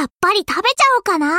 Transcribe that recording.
やっぱり食べちゃおうかな。